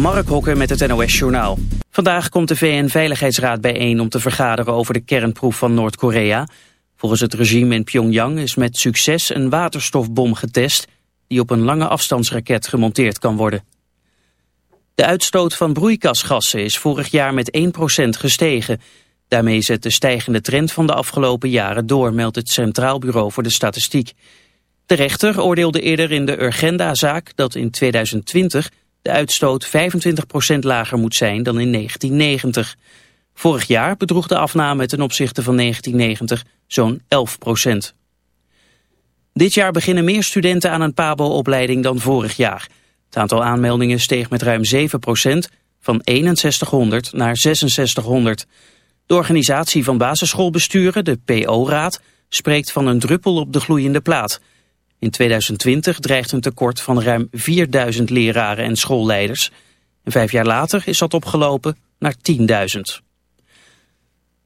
Mark Hokker met het NOS Journaal. Vandaag komt de VN-veiligheidsraad bijeen om te vergaderen over de kernproef van Noord-Korea. Volgens het regime in Pyongyang is met succes een waterstofbom getest... die op een lange afstandsraket gemonteerd kan worden. De uitstoot van broeikasgassen is vorig jaar met 1% gestegen. Daarmee zet de stijgende trend van de afgelopen jaren door... meldt het Centraal Bureau voor de Statistiek. De rechter oordeelde eerder in de Urgenda-zaak dat in 2020 de uitstoot 25% lager moet zijn dan in 1990. Vorig jaar bedroeg de afname ten opzichte van 1990 zo'n 11%. Dit jaar beginnen meer studenten aan een PABO-opleiding dan vorig jaar. Het aantal aanmeldingen steeg met ruim 7% van 6100 naar 6600. De organisatie van basisschoolbesturen, de PO-raad, spreekt van een druppel op de gloeiende plaat... In 2020 dreigt een tekort van ruim 4000 leraren en schoolleiders. En vijf jaar later is dat opgelopen naar 10.000.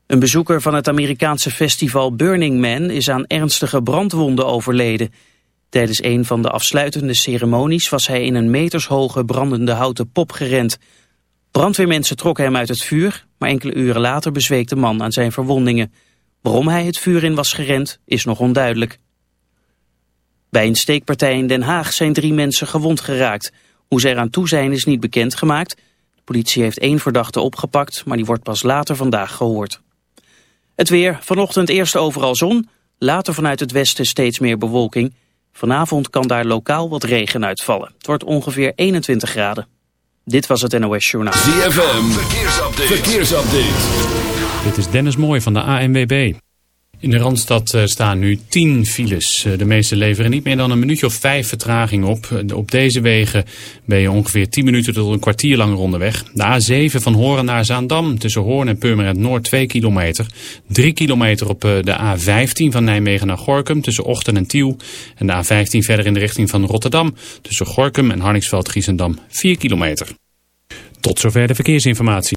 Een bezoeker van het Amerikaanse festival Burning Man is aan ernstige brandwonden overleden. Tijdens een van de afsluitende ceremonies was hij in een metershoge brandende houten pop gerend. Brandweermensen trokken hem uit het vuur, maar enkele uren later bezweek de man aan zijn verwondingen. Waarom hij het vuur in was gerend is nog onduidelijk. Bij een steekpartij in Den Haag zijn drie mensen gewond geraakt. Hoe ze eraan toe zijn is niet bekendgemaakt. De politie heeft één verdachte opgepakt, maar die wordt pas later vandaag gehoord. Het weer, vanochtend eerst overal zon, later vanuit het westen steeds meer bewolking. Vanavond kan daar lokaal wat regen uitvallen. Het wordt ongeveer 21 graden. Dit was het NOS Journaal. ZFM, verkeersupdate. verkeersupdate. Dit is Dennis Mooij van de ANWB. In de Randstad eh, staan nu 10 files. Eh, de meeste leveren niet meer dan een minuutje of vijf vertraging op. Eh, op deze wegen ben je ongeveer 10 minuten tot een kwartier langer onderweg. De A7 van Horen naar Zaandam tussen Hoorn en Purmerend Noord 2 kilometer. 3 kilometer op de A15 van Nijmegen naar Gorkum tussen Ochten en Tiel. En de A15 verder in de richting van Rotterdam tussen Gorkum en Harningsveld-Giessendam 4 kilometer. Tot zover de verkeersinformatie.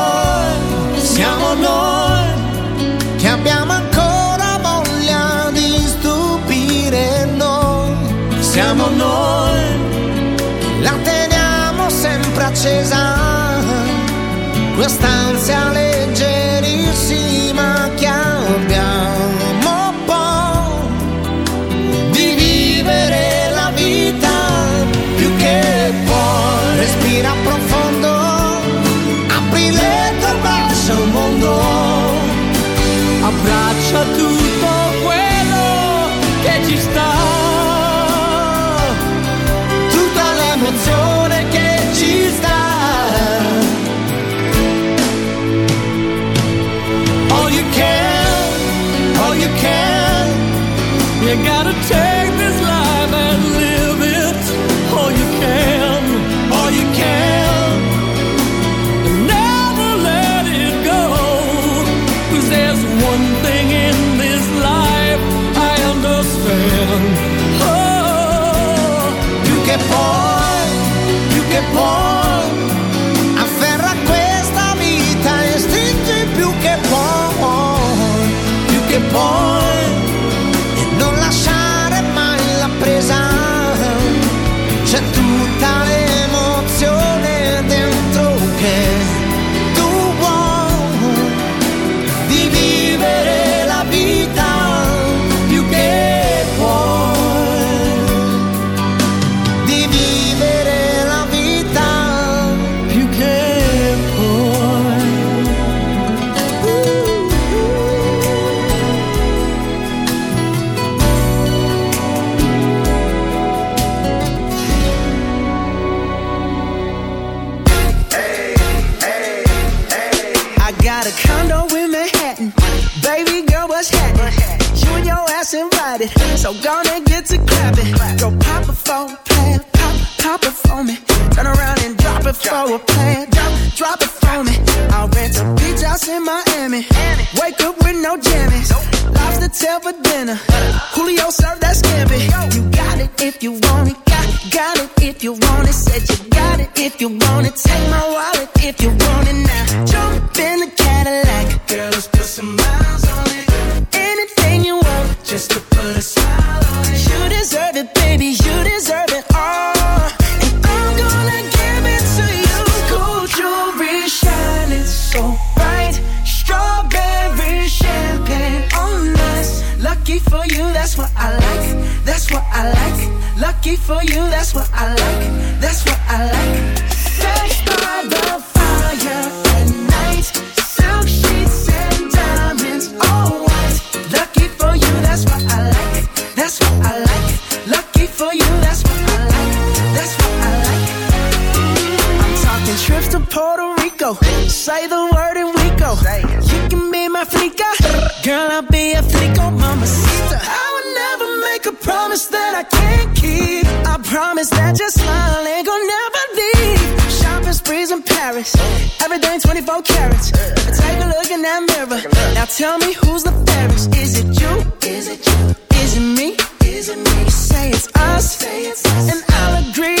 You gotta take this life and live it all you can, all you can. And never let it there's one thing in this life I understand. Oh, you get born, you get born. for dinner. Now tell me who's the fairest? Is it you? Is it you? Is it me? Is it me? You say it's us, say it's us. and I'll agree.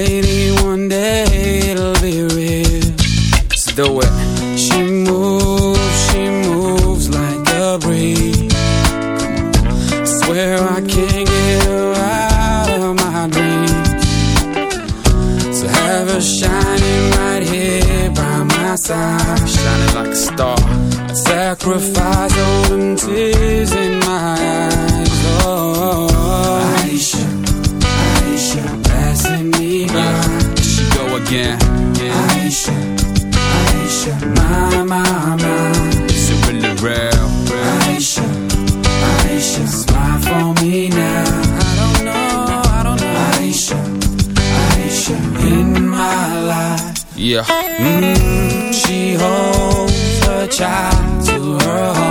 Do it. She moves, she moves like a breeze. Swear I can't get her out of my dreams. So have her shining right here by my side, shining like a star. I'd sacrifice all them tears in my eyes. Yeah. Mm, she holds her child to her heart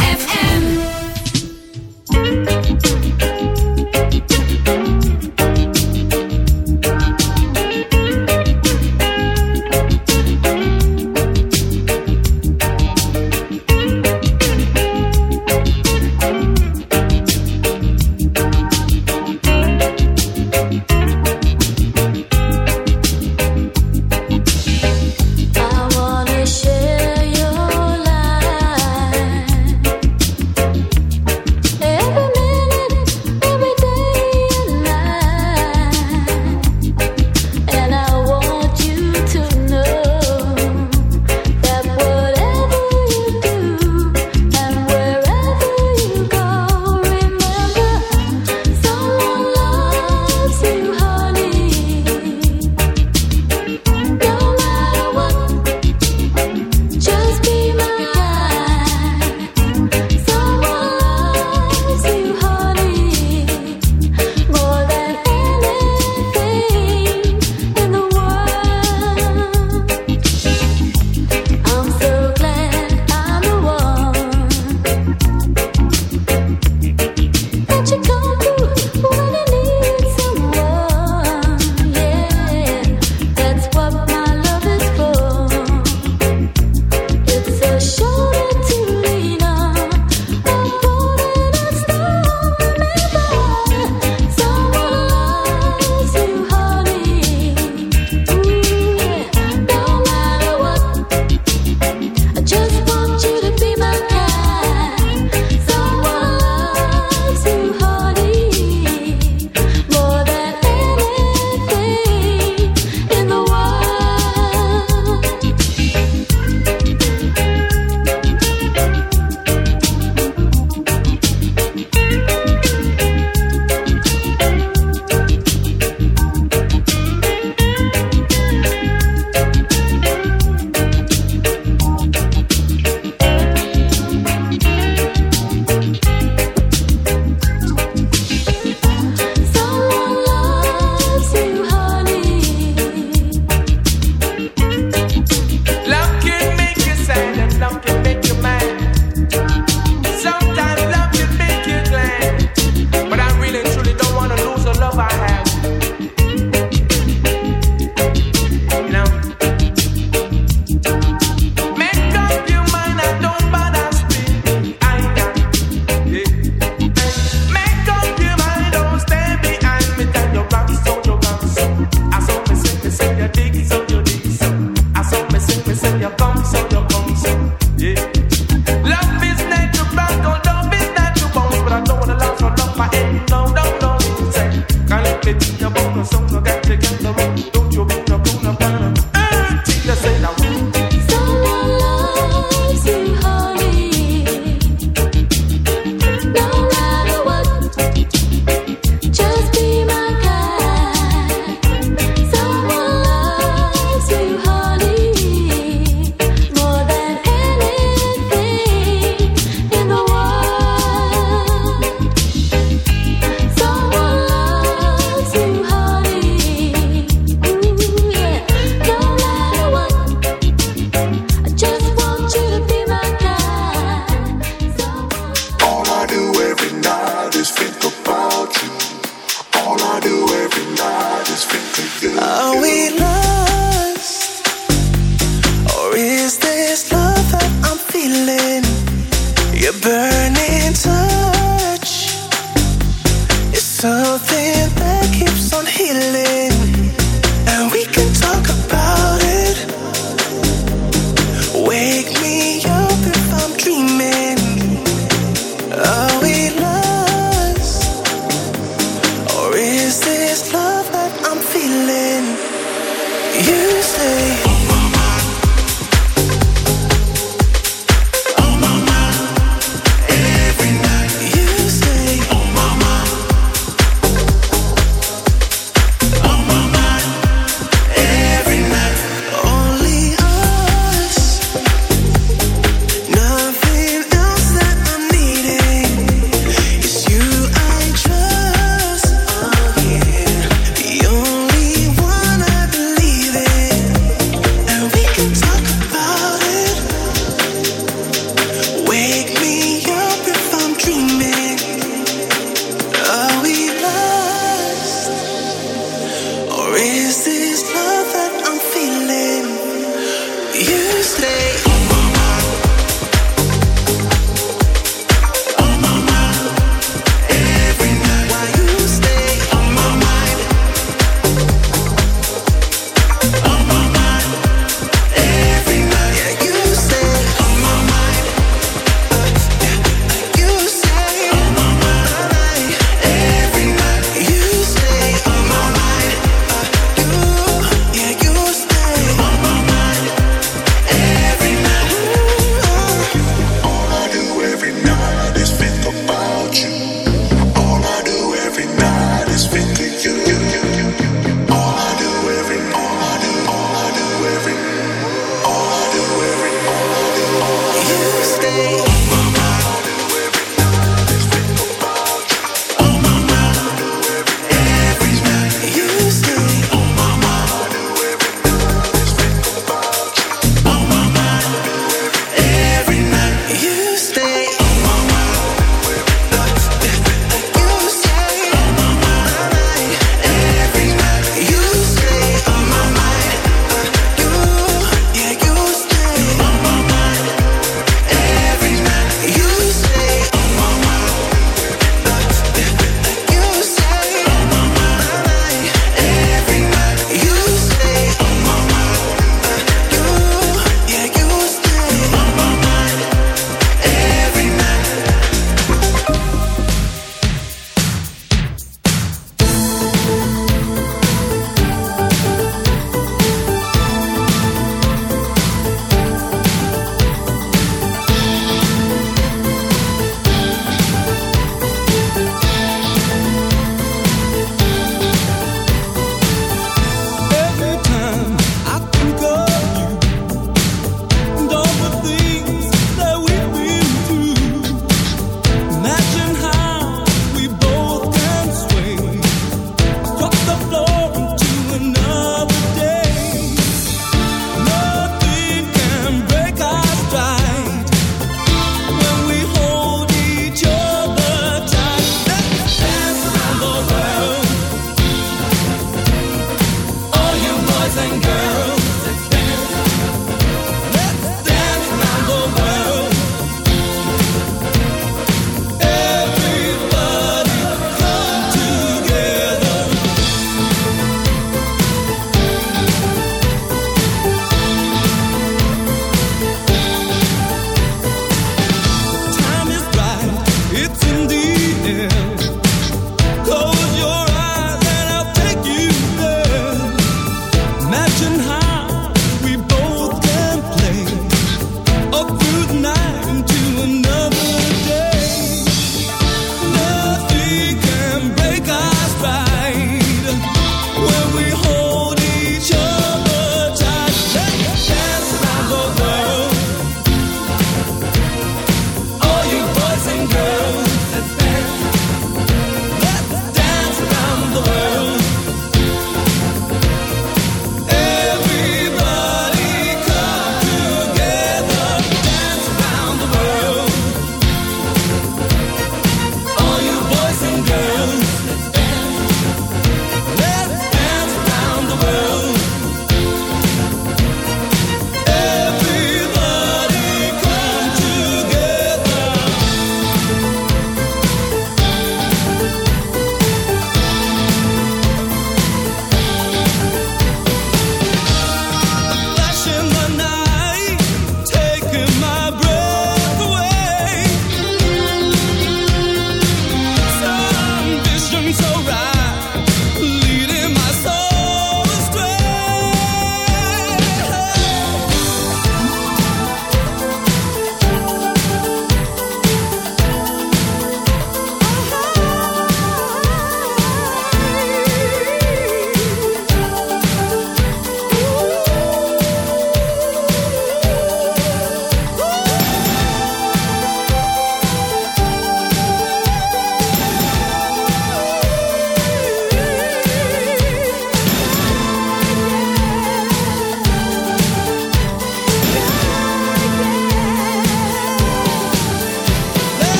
is finished.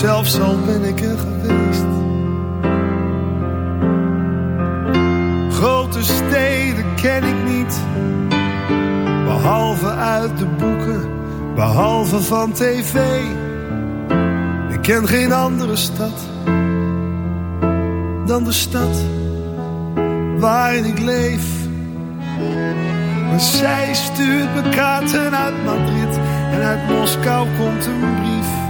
Zelfs al ben ik er geweest. Grote steden ken ik niet. Behalve uit de boeken. Behalve van tv. Ik ken geen andere stad dan de stad waarin ik leef. Maar zij stuurt me kaarten uit Madrid en uit Moskou komt een brief.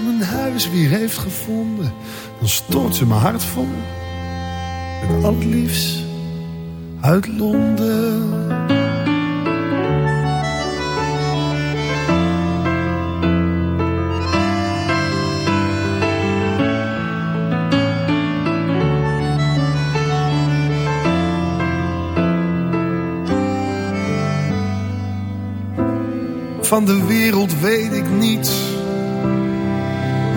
huis weer heeft gevonden, dan stort ze mijn hart vol met al uit Londen. Van de wereld weet ik niets.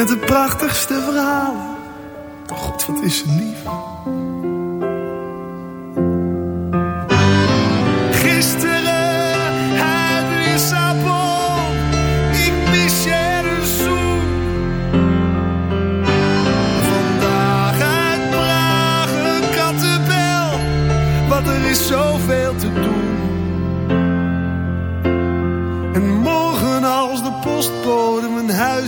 Met de prachtigste verhalen. God, wat is ze lief. Gisteren uit Lissabon. Ik mis je een zoen. Vandaag uit Praag een kattenbel. Want er is zoveel te doen.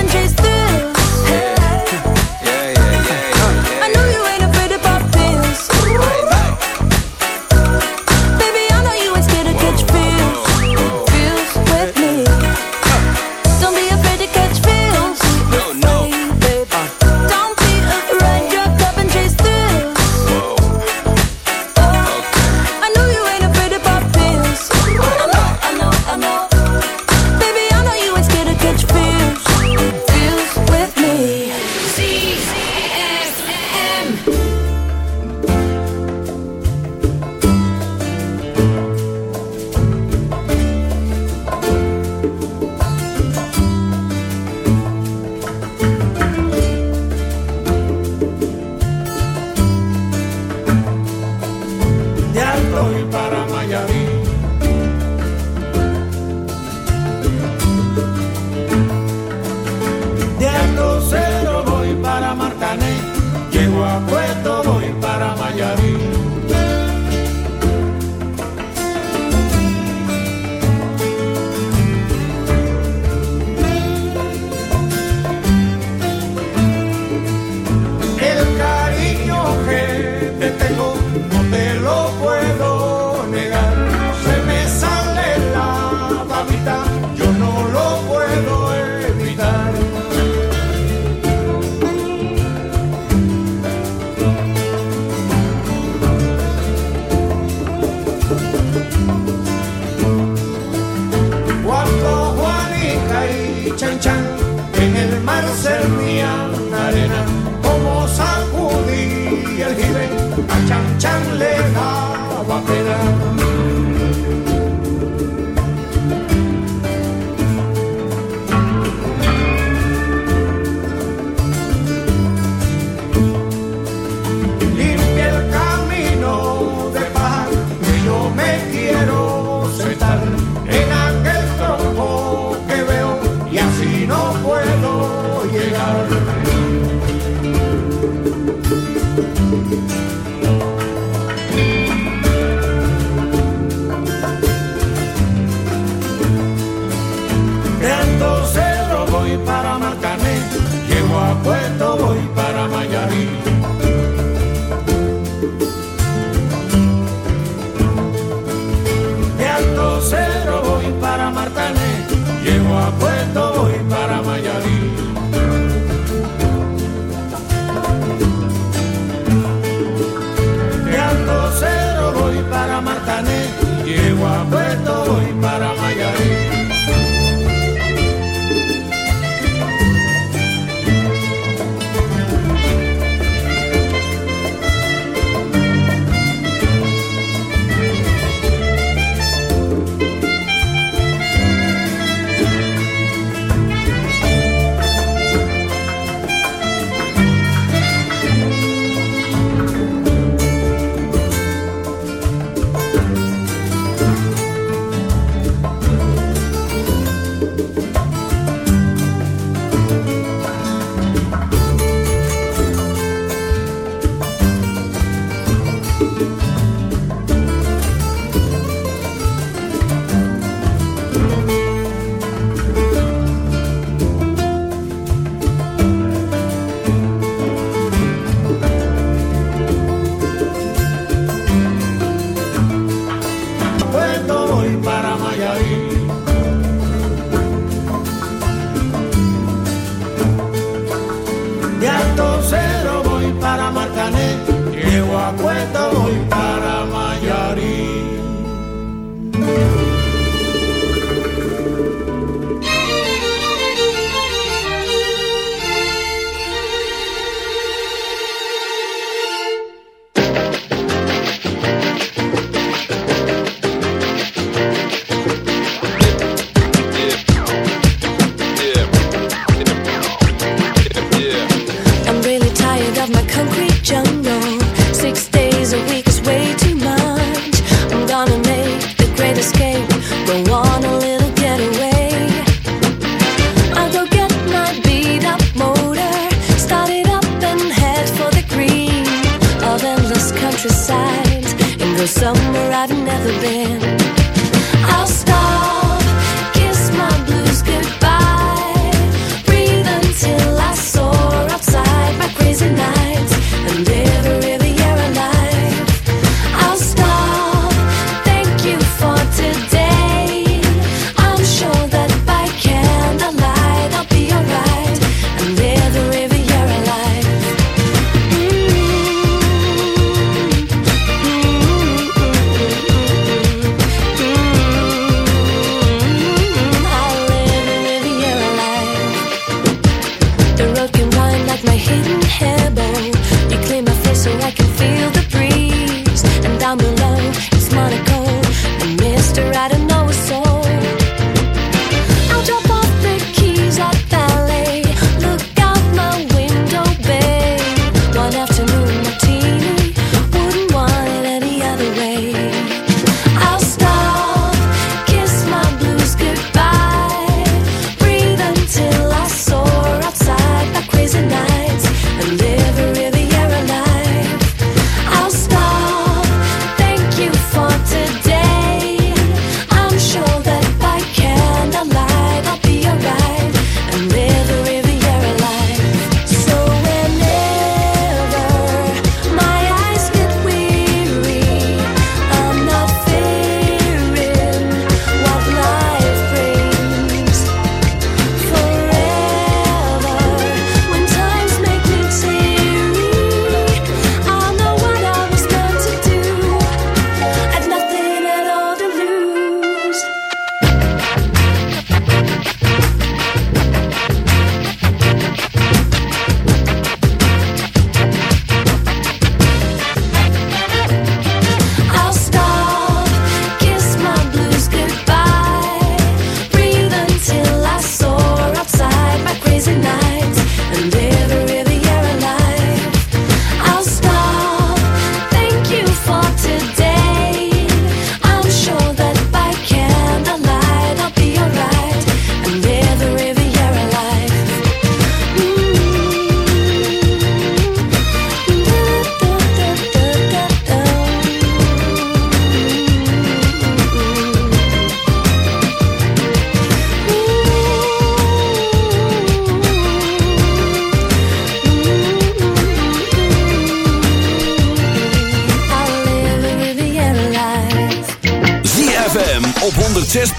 and chase. of my concrete jungle. Six days a week is way too much. I'm gonna make the great escape. Go on a little getaway. I'll go get my beat up motor, start it up and head for the green of endless countryside, and go somewhere I've never been.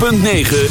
.9